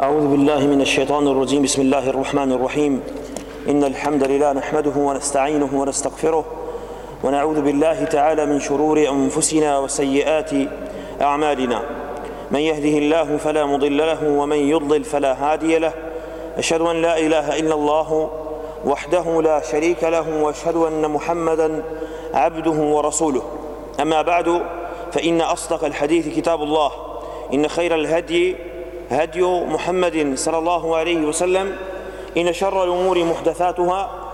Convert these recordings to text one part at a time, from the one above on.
أعوذ بالله من الشيطان الرجيم بسم الله الرحمن الرحيم إن الحمد لله نحمده ونستعينه ونستغفره ونعوذ بالله تعالى من شرور أنفسنا وسيئات أعمالنا من يهده الله فلا مضل له ومن يضلل فلا هادي له أشهد أن لا إله إلا الله وحده لا شريك له وأشهد أن محمدا عبده ورسوله أما بعد فإن أصدق الحديث كتاب الله إن خير الهدي Hadio Muhammedin sallallahu alaihi wasallam inna sharral umur muhdathatha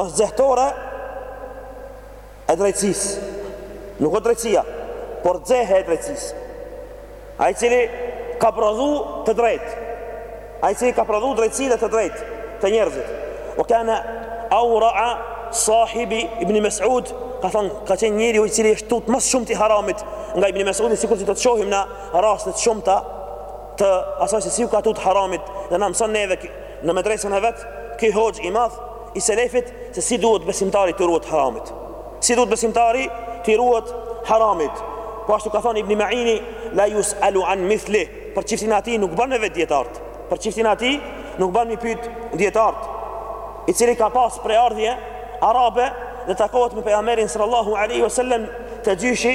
është xehtore e drejtsis nuk është drejtsia por xehe e drejtsis ai i cili ka prodhu të drejt ai i cili ka prodhu drejtsi dhe të drejt te njerëzit ue kane aura'a sahibi ibn Mesud ka thonë ka qenë njeriu i cili është tut ma s'shumti haramit nga ibn Mesudi sikur që do të shohim në rastet e shumta të asaj se si iu ka tut haramit dhe na mëson neve në medresën e vet ky hoxhë i madh i selefit se si duhet besimtari t'i ruhet haramit si duhet besimtari t'i ruhet haramit po ashtu ka thonë ibn Ma'ini la yus'alu an mithlih për çiftin e tij nuk ban me vet dijetart për çiftin e tij nuk ban m'i pyt dijetart i cili ka pas prejardhje arabe dhe takohet me pejgamberin sallallahu alaihi wasallam te gjyshi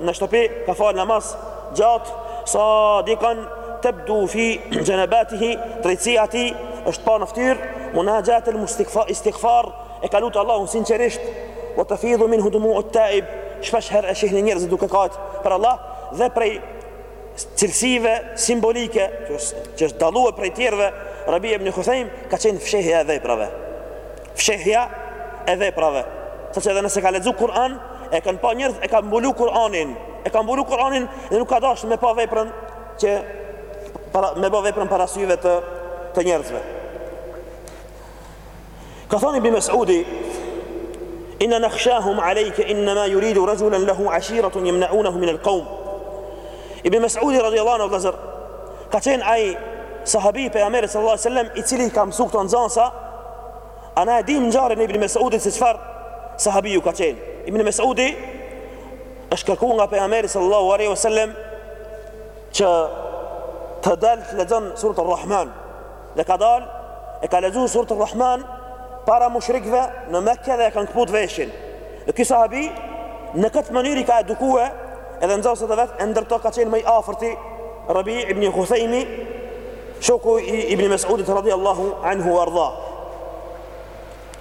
Në shtëpi ka falë namaz gjatë sadikan tebdu fi gjenebatihi drejtësia e tij është pa në ftyr munajat el istikfar e ka lutë Allahun sinqerisht ue tefidhu minhu dumu'u taib shpesh her e shihni njerëz duke kajt për Allah dhe prej cilësive simbolike që është dallue prej tjerve Rabi ibn Khuthejm ka qenë fshehja e veprave Fshehja e veprave, saqë edhe nëse ka lexu Kur'an, e kanë pa njerëz e ka mbulu Kur'anin, e ka mbulu Kur'anin dhe nuk ka dasht me pa veprën që para me bë veprën para syve të të njerëzve. Ka thënë Ibn Mas'udi Inna nakhshahum alayka innama yuridu rajulan lahu ashiratun yamna'unahu min al-qawm. Ibn Mas'udi radiyallahu anhu Ka qenë ai sahabi i pejgamberit sallallahu alaihi wasallam i cili ka mësu këto nxansa. A na e dimë ngjarjen e Ibn Mesudit se çfarë sahabiu ka qenë. Ibn Mesudi është kërku nga pejgamberi sallallahu alaihi wasallam që të dalë të lexon suren Ar-Rahman. dhe ka dalë e ka lexu suren Rahman para mushrikëve në Mekë dhe e kanë kput veshin. Dhe ky sahabi në këtë mënyrë i ka edukue edhe nxënësit e vet, e ndër to ka qenë ma i afërti Rabi ibn Huthaimi, shoku i Ibn Mas'udit radhiyallahu anhu wa ardah.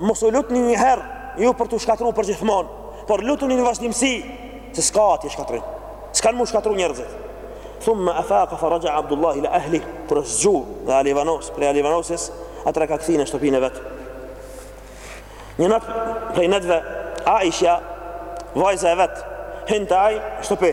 Mos u lutni një herë ju për t'u shkatrru për gjithmonë, por lutuni në vazhdimësi, se s'ka atje shkatrrim. S'kanë m'u shkatrru njerëzit. Thumme afaka fa raja'a Abdullah ila ehlih, kur është zgju dhe alivanos, prej alivanosjes, atëhere ka kthy në shtëpinë e vetë. Një natë prej netëve, Aishja, vajza e vetë, hin te ai, shtëpi.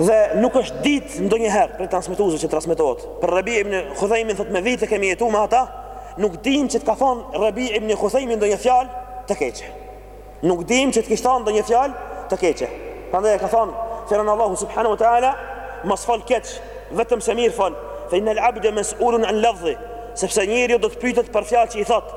Dhe nuk është ditë ndonjëherë prej transmetuesve që transmetohet. Për Rabi ibn Khuthaimin thotë me vite kemi jetu me ata, nuk dimë që të ka thonë Rabi ibn Khuthaimin ndonjë fjalë të keqe. Nuk dimë që të kishte thonë ndonjë fjalë të keqe. Prandaj e ka thonë Fjalën e Allahut subhanahu wa taala, mos fol keq, vetëm se mirë fol. Fa innal abda mas'ulun an lafzi, sepse njeriu do të pyetet për fjalë që i thotë.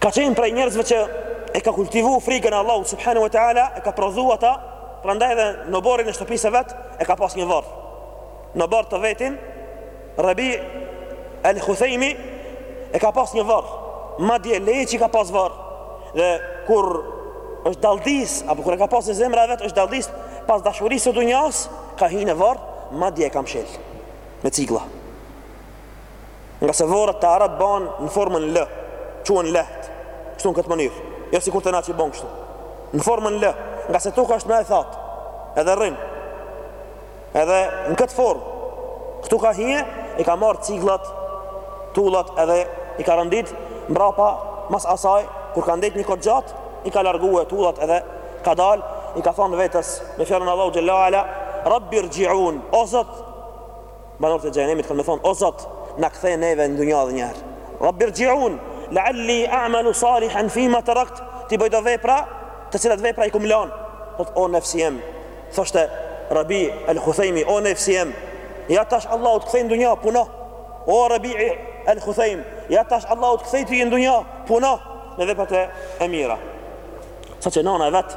ka qenë prej njerëzve që e ka kultivu frikën e Allahut subhanahu wa ta'ala e ka prodhu ata prandaj dhe në oborrin e shtëpisë së vet e ka pas një vorr në oborr të vetin Rabi El Khuthejmi e ka pas një vorr madje le që ka pas vorr dhe kur është dalldis apo kur e ka pas ndje zemra e vet është dalldis pas dashurisë së dunjas ka hi në vorr madje e ka mshel me ciglla Ngase vorret te arabët bahen në formën L, quhen lahd, kështu në këtë mënyrë, jo sikur te na që bëhen kështu. Në formën L, ngase toka është ma e thatë, edhe rrin. Edhe në këtë formë, këtu ka hi, i ka marrë cigllat, tullat edhe i ka rendit, mbrapa mas asaj, kur ka ndet një kohë t'gjatë, i ka largue tullat edhe ka dal, i ka thonë vetes, me fjalën e Allahut xhele ve ala, Rabbi rxhiun, o Zot, Banorët e Xhehenemit kanë me thonë, O Zot, na kthe neve në dunja edhe një herë. Rabbi rji'un, la'alli a'malu salihan fima tarakt, t'i bëj do vepra, të cilat vepra i kum lan. Thot o nefsi jem, thoshte Rabi El Khuthejmi, o nefsi jem, ja tash Allahu të ktheu në dunja, puno. O Rabi El Khuthejm, ja tash Allahu të ktheu ti në dunja, puno me veprat e mira. Saqë nana e vet,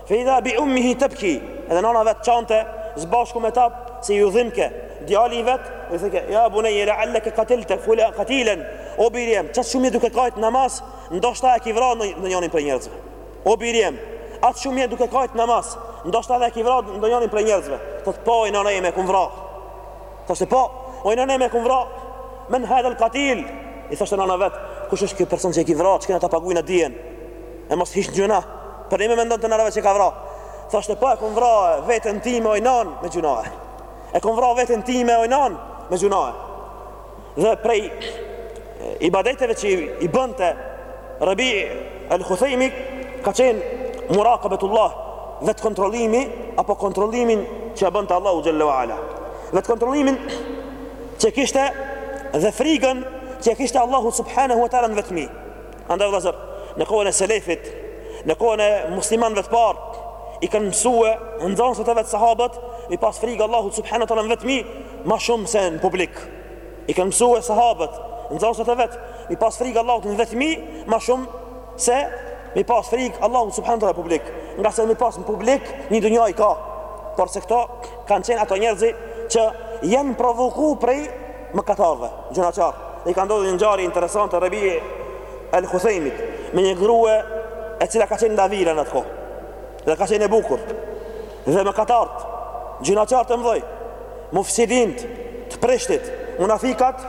Fe idha bi ummihi tabki, edhe nana e vet qante së bashku me ta se iu dhimbke djali i vet. I thojke: "Ya bunayya la'allaka qatalta qatilan." O biri jem, ça shumë je duke kajt n'namaz, ndoshta e ki vra ndonjanin prej njerëzve. O biri jem, aq shumë je duke kajt n'namaz, ndoshta edhe e ki vra ndonjanin prej njerëzve. Thotë: "Po, oj nana jeme, kum vra." Thoshte, Po, oj nana jeme kum vra, men hadha al-qatil? I thoshte nana e vet, Kush është ky person që e ki vra, shkena ta pagujna dijen? E mos hiq gjynah, por me mendon të nanave që ka vra. Thoshte, Po e kum vra veten time oj nanë me gjynah. E kum vra veten time oj nanë me gjynah. Dhe prej ibadeteve që i bënte Rabi al-Khuthejmi ka qenë murakabetullah vetëkontrollimi apo kontrollimin që e bënte Allahu xhele ve ala vetëkontrollimin që e kishte dhe frigën që e kishte Allahun Subhanahu wa ta'ala në vetëmi andaj vllazër në kohën e selefit në kohën e muslimanëve të parë i kanë mësue nxanësat e vet sahabët me i pas frigë Allahut Subhanahu wa ta'ala në vetëmi ma shumë se në publik I kanë mësue sahabët, nxanësat e vet, mi pas frikë Allahut në vetmi, ma shumë se mi pas frikë Allahut subhanehu teala në publik. Nga se mi pas në publik, një dynja i ka. Por se këto kanë qenë ata njerëz që janë provoku prej mëkatarëve, gjynahqarë. Dhe i ka ndodhë një ngjarje interesante te Rabi El Huthejmit me një grue e cila ka qenë lavire në atë kohë. Dhe ka qenë e bukur. Dhe mëkatarët, gjynahqarët e mëdhej, mufsidint të prishtit, munafikat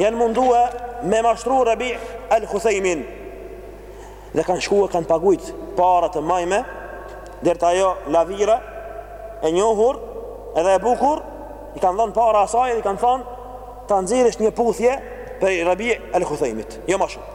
janë mundue me mashtru Rabi El Huthejmin. Dhe kanë shku, kanë pagujt para të majme, deri te ajo lavira e njohur edhe e bukur, i kanë dhënë para asaj dhe i kanë thënë ta nxirrsh një puthje prej Rabi El Huthejmit. Jo ma shumë.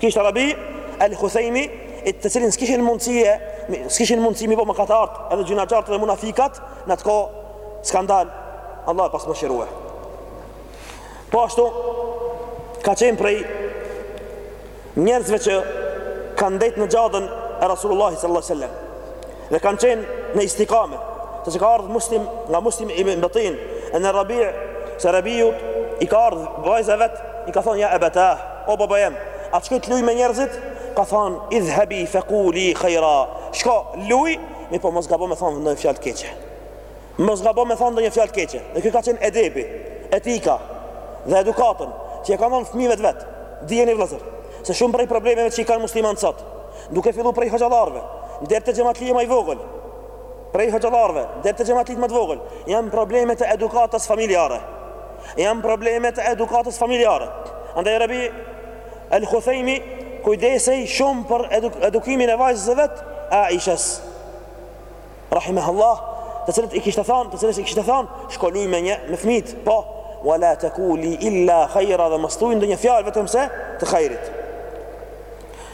Kishte Rabi El Huthejmi, të cilin s'kishin mundësie, s'kishin mundësi mi bo mëkatarët, edhe gjynahqarët dhe munafikat, në atë kohë skandal, Allahu e pastë mëshirue. Po ashtu, ka qenë prej njerëzve që kanë ndejtë në xhaden e Rasulullahi sallallahu alejhi sallam. Dhe kanë qenë në istikame Se se ka ardhë muslim nga muslim el-Betin An Rabi Se rabiut i ka ardhë vajza e vet I ka thonë ja ebeta O baba jem A të shkoj të luj me njerëzit Ka thonë idhhebi fekuli khejra Shko luj Mi po mos gabo me thonë ndonjë fjalë të keqe Mos gabo me thonë ndonjë fjalë të keqe Dhe kjo ka qenë edepi Etika Dhe edukatën Që e ka dhonë fmijve t'vet Dijeni vllazër Se shumë prej problemeve që i kanë muslimanët sot Duke fillu prej hoxhallarëve deri te xhamatliu më i vogël, prej hoxhallarëve deri te xhamatliu më i vogël, janë probleme të edukatës familjare. Janë probleme të edukatës familjare. Andaj Rabi El Khuthejmi kujdesej shumë për eduk edukimin e vajzës së vet, Aishës. Rahimahullah, të cilit i kishte thënë, të cilës i kishte thënë, shko luj me një me fëmijt, po wala takuli illa khaira dhe mos thuaj ndonjë fjalë vetëm se të khairit.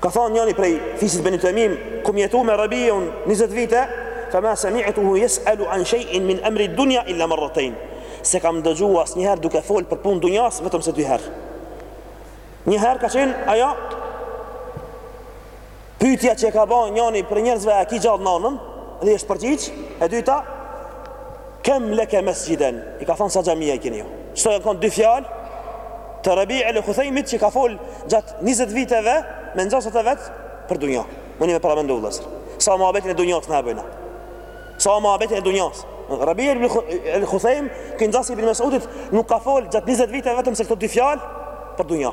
Ka thënë njëri prej fisit Beni Temim, kam jetu me Rabiun 20 vite, fa ma sami'tuhu yes'alu an shay'in min amri ad-dunya illa marratayn. S'e kam dëgju asnjëherë duke fol për punë t'dunjas vetëm se dy herë. Një herë ka qenë ajo pyetja që e ka ba njëri prej njerëzve a ki gjallë nanën dhe i është përgjigj, e dyta kem lekum mesxhiden, i ka thënë sa xhamia i keni ju. Kto jen kon dy fjalë të Rabi el Khuthejmit që ka fol gjatë 20 viteve me nxënësat e vet për dunja. Muni me paramendu vëllezër. Sa muhabetin e dunjas na e bojna. Sa muhabetin e dunjas. Rabi el Khuthejm, ky nxënës i Ibn Mesudit nuk ka fol gjatë 20 viteve vetëm se këto dy fjalë për dunja.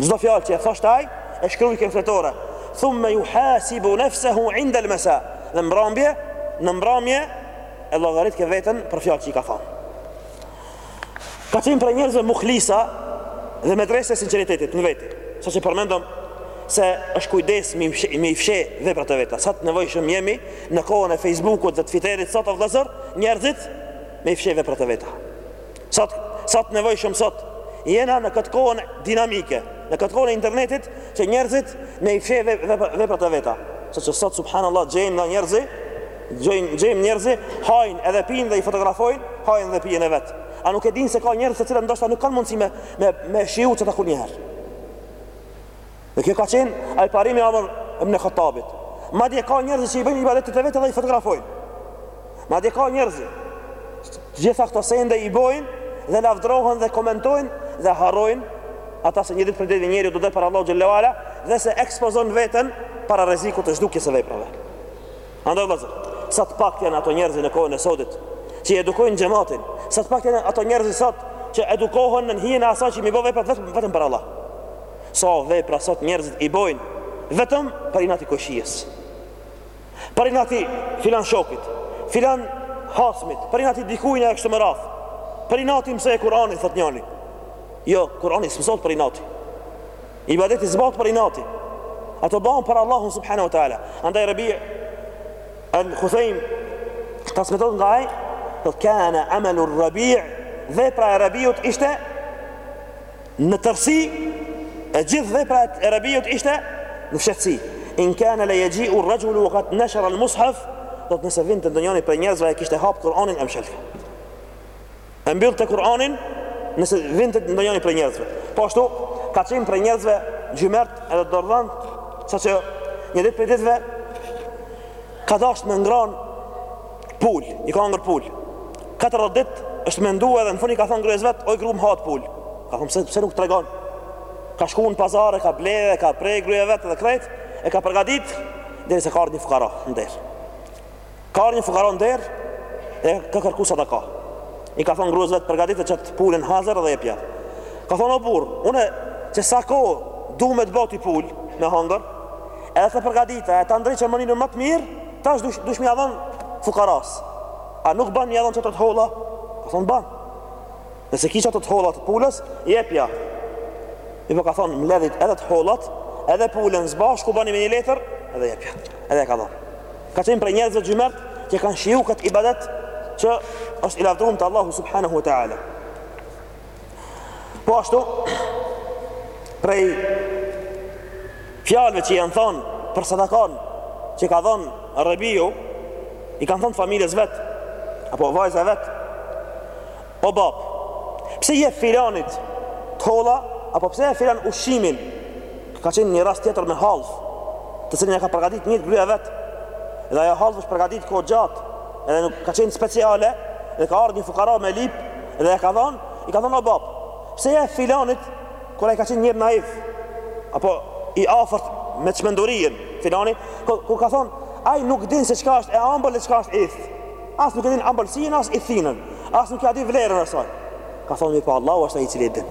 Çdo fjalë që e thoshte ai, e shkrujke n'fletore. Thumma yuhasibu nafsuhu 'inda al-masa. Dhe n'mbramje, në mbramje e llogaritke veten për fjalë që i ka thanë. Ka qenë prej njerëzve muhlisa dhe medrese e sinceritetit në vete. Sa që përmendet se është kujdes me me i fsheh veprat e veta. Sa të nevojshëm jemi në kohën e Facebookut dhe Twitterit sot o vëllazër, njerëzit me i fsheh veprat e veta. Sot, sa të nevojshëm sot, jena në këtë kohën dinamike, në këtë kohën e internetit, që njerëzit me i fsheh veprat e veta. Saqë sot, subhanallah, gjejmë na njerëz, gjejmë, gjejmë njerëz, hajnë edhe pinë dhe i fotografojnë, hajen dhe pijen e vet. A nuk e dinë se ka njerëz të cilët ndoshta nuk kanë mundësi me, me, me shiju qeta kurrnjëherë. Dhe kjo ka qenë ai parimi i Omar ibn Khattabit. Madje ka njerëz që i bëjnë ibadetet e veta dhe i fotografojnë. Madje ka njerëz që gjitha këto sende i bëjnë dhe lavdrohen dhe komentojnë dhe harrojnë ata se një ditë prej ditëve njeriu do të dalë para Allahut xhelle ue ala dhe se ekspozon veten para rrezikut të zhdukjes së veprave. Andaj vëllazër, sa të paktë janë ato njerëz në kohën e sodit që edukojnë xhematin, sa të paktë janë ato njerëz sot që edukohen në hijen e asaj që me i bo veprat vetëm për Allah. Sa vepra sot njerëzit i bojnë vetëm për inat i kojshisë. Për inat i filan shokit, filan hasmit, për inat i dikujna e kështu me radhë. Për inati e mësoj Kur'anin thot njani. Jo, Kur'ani s'mësohet për inat. Ibadeti s'bahet për inat. Ato bahen për Allahun subhanahu wa taala. Andaj Rabi' al-Khuthaim transmetohet nga ai, "thot kana amalu Rabi' vepra e Rabiut ishte Në tërësi, e gjithë vepra e Rabiut ishte në fshehtësi. In kana la yaji'u ar-rajulu wa qad nashara al-mushaf, do të nëse vinte ndonjoni prej njerëzve e kishte hap Kur'anin e mshëlte. E mbyllte Kur'anin nëse vinte ndonjoni prej njerëzve. Po ashtu, ka qenë prej njerëzve xhymert edhe dorëdhanës, saqë një ditë prej ditëve Ka dashtë me ngranë pul, i ka hangër pul. Katërdhet ditë është mendu edhe në fund i ka thonë grues vet, oj gru m'hahet pul. Ka thonë, pse, pse nuk tregon? Ka shku në pazar, e ka ble, e ka pre gruja e vet dhe krejt, e ka përgadit, derisa ka ardhë një fukara në derë. Ka ardhë një fukara në derë, e ka kërku sadaka. I ka thonë grues vet, përgadite qat pulën hazër dhe jepja. Ka thonë, o burrë, une që sa kohë du me t'bo ty pul, me hangër, Edhe ta përgadita, e ta ndreqa në mënyrë ma të mirë, tash dush, dush me ia dhon fukarasë. A nuk ban me ia dhon qato të holla? Ka thonë ban. Nëse ki qato të hollat të pulës, jepja. I po ka thonë, mbledhi edhe të hollat, edhe pulën s'bashku bani me një letër, edhe jepja. Edhe e ka dhonë. Ka qenë prej njerëzve xhymert, që kanë shiju këtë ibadet, që është i lavdrum te Allahu subhanahu wa ta'ala. Po ashtu, prej fjalëve që janë thonë për sadakan që ka dhonë Rebiu, i kanë thonë familjes vetë, apo vajza e vet, o babë, pse jep filanit të holla, apo pse jep filanit ushqimin, ka qenë një rast tjetër me hallvë, të cilin e ka përgatit një të gruja e vet, dhe ajo hallvë është përgatit kohë gjatë, edhe nuk ka qenë speciale, dhe ka ardhë një fukara me lipë, Dhe e ka dhonë, i ka thonë o bab, pse e filanit, kur ai ka qenë njeri naiv, apo i afërt me çmendurinë, filani, kur, kur ka thonë, ai nuk din se çka është e ambël e çka është ith. As nuk e din ambëlsinë, as ithinën, as nuk e di vlerën e saj. Ka thonë, mirëpo, Allahu është ai i cili e din.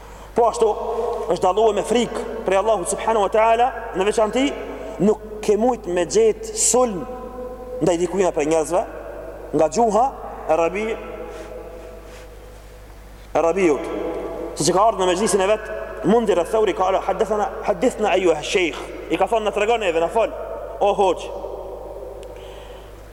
Po ashtu është dallue me frikë prej Allahut subhanahu wa taala, në veçanti nuk ke mujt me gjet sulm ndaj dikujt prej njerëzve nga gjuha e Rebi, e Rebiut. Siç i ka ardhë në mexhlisin e vet, Mundhir eth-Theuri kale, hadithna, hadithna ejuhe shejkh, i ka thonë na tregon edhe na fol, o hoxhë,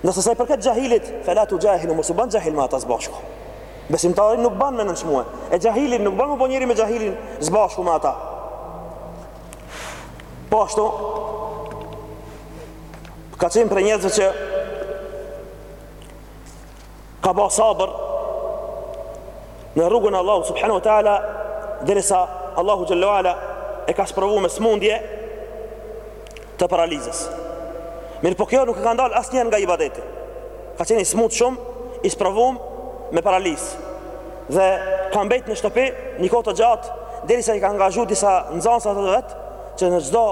Ndërsa sa i përket xhahilit, fela tuxhahilhu mos u ban xhahil me ata së bashku. Besimtari nuk bën me nënçmue, e xhahilin nuk bën m'u bo njeri me xhahilin së bashku me ata. Po ashtu ka qenë prej njerëzve që ka ba sabër në rrugën e Allahut subhanahu wa ta'ala derisa Allahu xhel-le ue ala e ka sprovu me smundje të paralizës mirëpo kjo nuk e ka ndalë asnjëherë nga ibadeti ka qenë i smut shumë i sprovum me paralizë dhe ka mbet në shtëpi një kohë të gjatë derisa i ka angazhu disa nxansa të vet që në çdo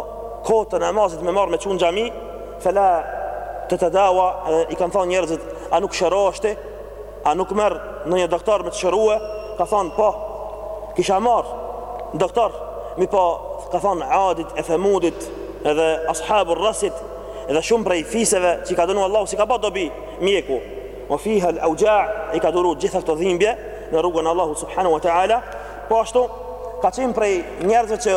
kohë të namazit me marrë me çu në xhami Fela tetedawa dhe i kanë thonë njerëzit a nuk shërohesh ti? A nuk merr ndonjë doktor me të shërue? Ka thonë po, kisha marrë doktor, mirëpo ka thonë Adit e Themudit edhe Ashabur Rresit edhe shumë prej fiseve që i ka dënu Allah s'i ka ba dobi mjeku. Ue fihal auxha i ka duru gjithë këto dhimbje në rrugën e Allahut subhanahu wa ta'ala, po ashtu ka qenë prej njerëzve që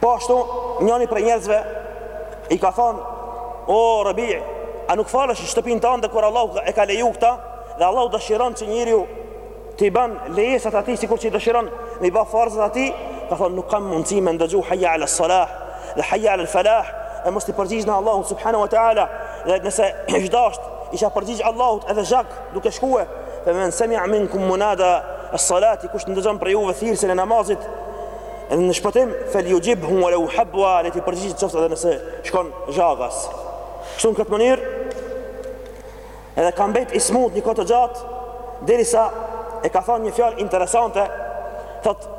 Po ashtu, njëni prej njerëzve i ka thonë, o Rebi, a nuk falësh në shtëpinë tande kur Allahu e ka leju këta, dhe Allahu dëshiron që njeriu t'i ban lejesat e tij sikur që i dëshiron me i ba farzet e tij, ka thonë nuk kam mundësi me ndëgju haja ala salah dhe haja ala falah e mos t'i përgjigjna Allahut subhanahu wa ta'ala dhe nëse ish dasht isha përgjigj Allahut edhe zhag duke shkue fe men semia minkum munada es-salati kush të ndëgjon prej juve thirrësin e namazit Në shpëtim, fel juxhib hu ue leu habua, le t'i përgjigjet qoftë edhe nëse shkon zhagas. Kështu në këtë mënyrë, edhe ka mbet i smut një kohë të gjatë, derisa e ka thonë një fjalë interesante, thotë,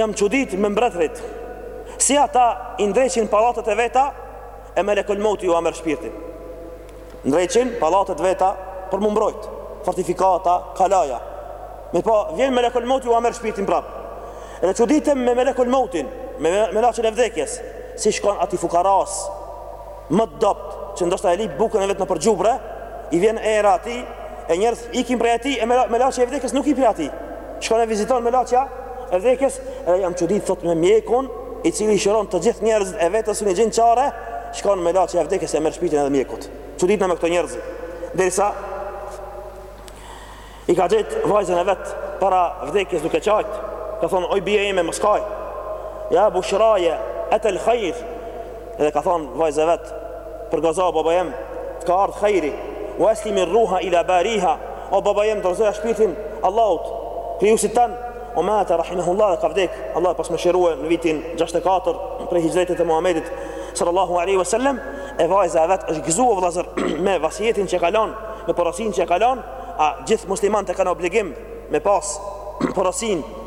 jam çudit me mbretërit, si ata i ndreqin pallatet e veta, e melekul mouti jua merr shpirtin. Ndreqin pallatet e veta për m'u mbrojt, fortifikata, kalaja. Mirëpo, vjen melekul mouti jua merr shpirtin prap. Edhe çuditem me melekul moutin, me melaqen e vdekjes, si shkon atij fukaras, më të dobt, që ndoshta e lyp bukën e vet nëpër gjubre, i vjen era atij, E njerëz ikin prej atij e melaqja e vdekjes nuk ik prej atij. Shkon e viziton melaqja e vdekjes, edhe jam çudit thot me mjekun, i cili i shëron të gjithë njerëzit e vetes s'un i gjen çare, shkon melaqja e vdekjes ia merr shpirtin edhe mjekut. Çuditna me këto njerëz. Derisa i ka gjet vajzën e vet para vdekjes duke qajt, ka thon oj bija ime mos kaj. Ja bushraja atel khair Edhe ka thonë vajza e vet, përgëzo baba jem, të ka ardhë hajri, ue eslimi rruha ila bariha, o baba jem dorëzoja shpirtin Allahut, Krijuesit tanë, ue mate rahimehullah dhe ka vdek, Allahu e past mëshirue në vitin 64 prej hixhretit të Muhammedit, sallallahu alaihi wasallam, e vajza e vet është gëzuar vëllazër me vasijetin që e ka lënë, me porosinë që e ka lënë, a gjithë muslimanët e kanë obligim me pas porosinë